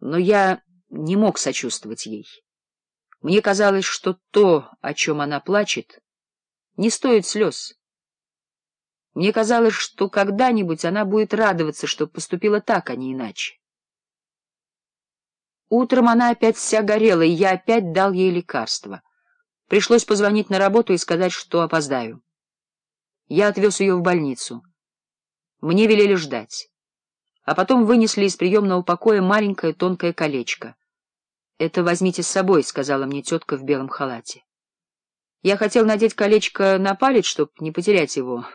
но я не мог сочувствовать ей. Мне казалось, что то, о чем она плачет, не стоит слез. Мне казалось, что когда-нибудь она будет радоваться, что поступила так, а не иначе. Утром она опять вся горела, и я опять дал ей лекарство. Пришлось позвонить на работу и сказать, что опоздаю. Я отвез ее в больницу. Мне велели ждать а потом вынесли из приемного покоя маленькое тонкое колечко. — Это возьмите с собой, — сказала мне тетка в белом халате. Я хотел надеть колечко на палец, чтобы не потерять его,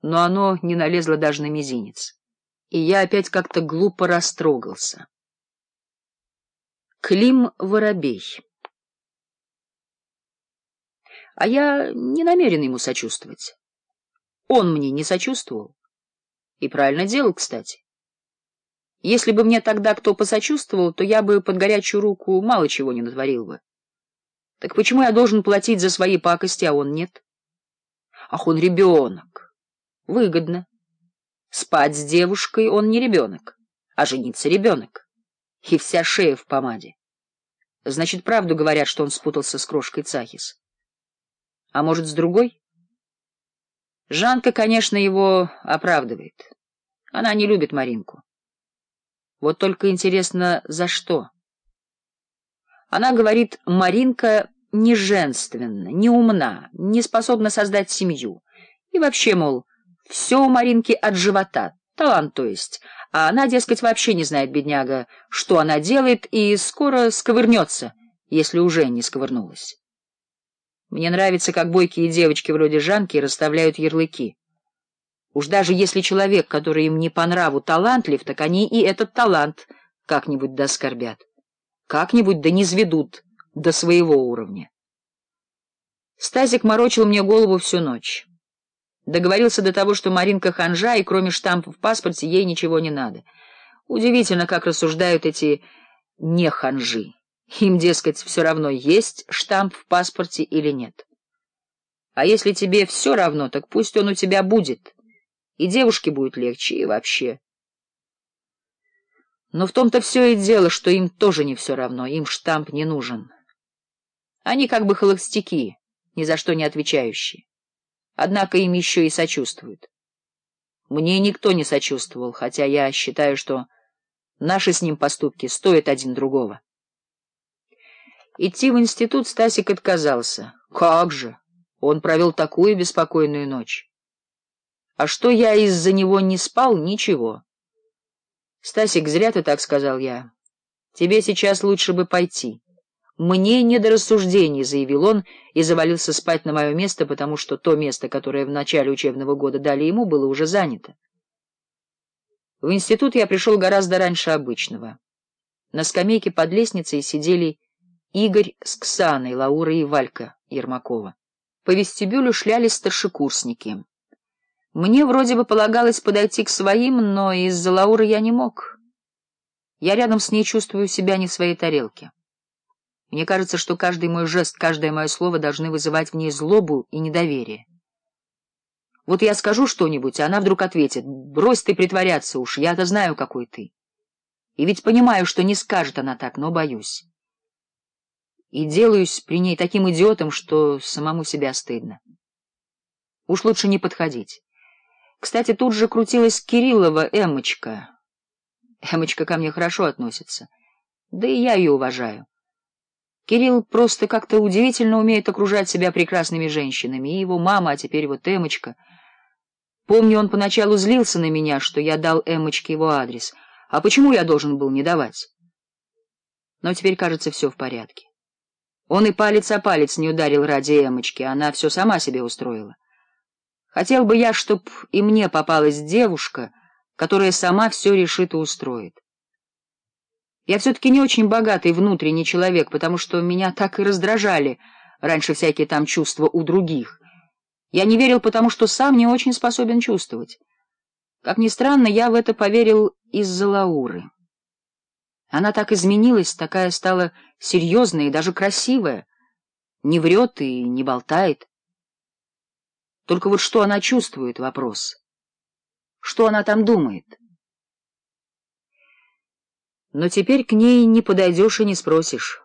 но оно не налезло даже на мизинец, и я опять как-то глупо растрогался. Клим Воробей А я не намерен ему сочувствовать. Он мне не сочувствовал. И правильно делал, кстати. Если бы мне тогда кто посочувствовал, то я бы под горячую руку мало чего не натворил бы. Так почему я должен платить за свои пакости, а он нет? Ах, он ребенок. Выгодно. Спать с девушкой он не ребенок, а жениться ребенок. И вся шея в помаде. Значит, правду говорят, что он спутался с крошкой Цахис. А может, с другой? Жанка, конечно, его оправдывает. Она не любит Маринку. Вот только интересно, за что? Она говорит, Маринка не женственна, не умна, не способна создать семью. И вообще, мол, все у Маринки от живота, талант то есть. А она, дескать, вообще не знает, бедняга, что она делает, и скоро сковырнется, если уже не сковырнулась. Мне нравится, как бойкие девочки вроде Жанки расставляют ярлыки. Уж даже если человек, который им не по нраву, талантлив, так они и этот талант как-нибудь доскорбят, как-нибудь да низведут до своего уровня. Стазик морочил мне голову всю ночь. Договорился до того, что Маринка ханжа, и кроме штампа в паспорте ей ничего не надо. Удивительно, как рассуждают эти не ханжи. Им, дескать, все равно, есть штамп в паспорте или нет. А если тебе все равно, так пусть он у тебя будет и девушке будет легче, и вообще. Но в том-то все и дело, что им тоже не все равно, им штамп не нужен. Они как бы холостяки, ни за что не отвечающие. Однако им еще и сочувствуют. Мне никто не сочувствовал, хотя я считаю, что наши с ним поступки стоят один другого. Идти в институт Стасик отказался. Как же! Он провел такую беспокойную ночь. А что я из-за него не спал, ничего. — Стасик, зря ты так сказал я. Тебе сейчас лучше бы пойти. Мне не до рассуждений, — заявил он и завалился спать на мое место, потому что то место, которое в начале учебного года дали ему, было уже занято. В институт я пришел гораздо раньше обычного. На скамейке под лестницей сидели Игорь с Ксаной, Лаурой и Валька Ермакова. По вестибюлю шлялись старшекурсники. Мне вроде бы полагалось подойти к своим, но из-за Лауры я не мог. Я рядом с ней чувствую себя не в своей тарелке. Мне кажется, что каждый мой жест, каждое мое слово должны вызывать в ней злобу и недоверие. Вот я скажу что-нибудь, а она вдруг ответит, брось ты притворяться уж, я-то знаю, какой ты. И ведь понимаю, что не скажет она так, но боюсь. И делаюсь при ней таким идиотом, что самому себя стыдно. Уж лучше не подходить. Кстати, тут же крутилась Кириллова Эмочка. Эмочка ко мне хорошо относится. Да и я ее уважаю. Кирилл просто как-то удивительно умеет окружать себя прекрасными женщинами. И его мама, а теперь вот Эмочка. Помню, он поначалу злился на меня, что я дал Эмочке его адрес. А почему я должен был не давать? Но теперь, кажется, все в порядке. Он и палец о палец не ударил ради Эмочки. Она все сама себе устроила. Хотел бы я, чтоб и мне попалась девушка, которая сама все решит и устроит. Я все-таки не очень богатый внутренний человек, потому что меня так и раздражали раньше всякие там чувства у других. Я не верил, потому что сам не очень способен чувствовать. Как ни странно, я в это поверил из-за Лауры. Она так изменилась, такая стала серьезная и даже красивая. Не врет и не болтает. Только вот что она чувствует — вопрос. Что она там думает? Но теперь к ней не подойдешь и не спросишь.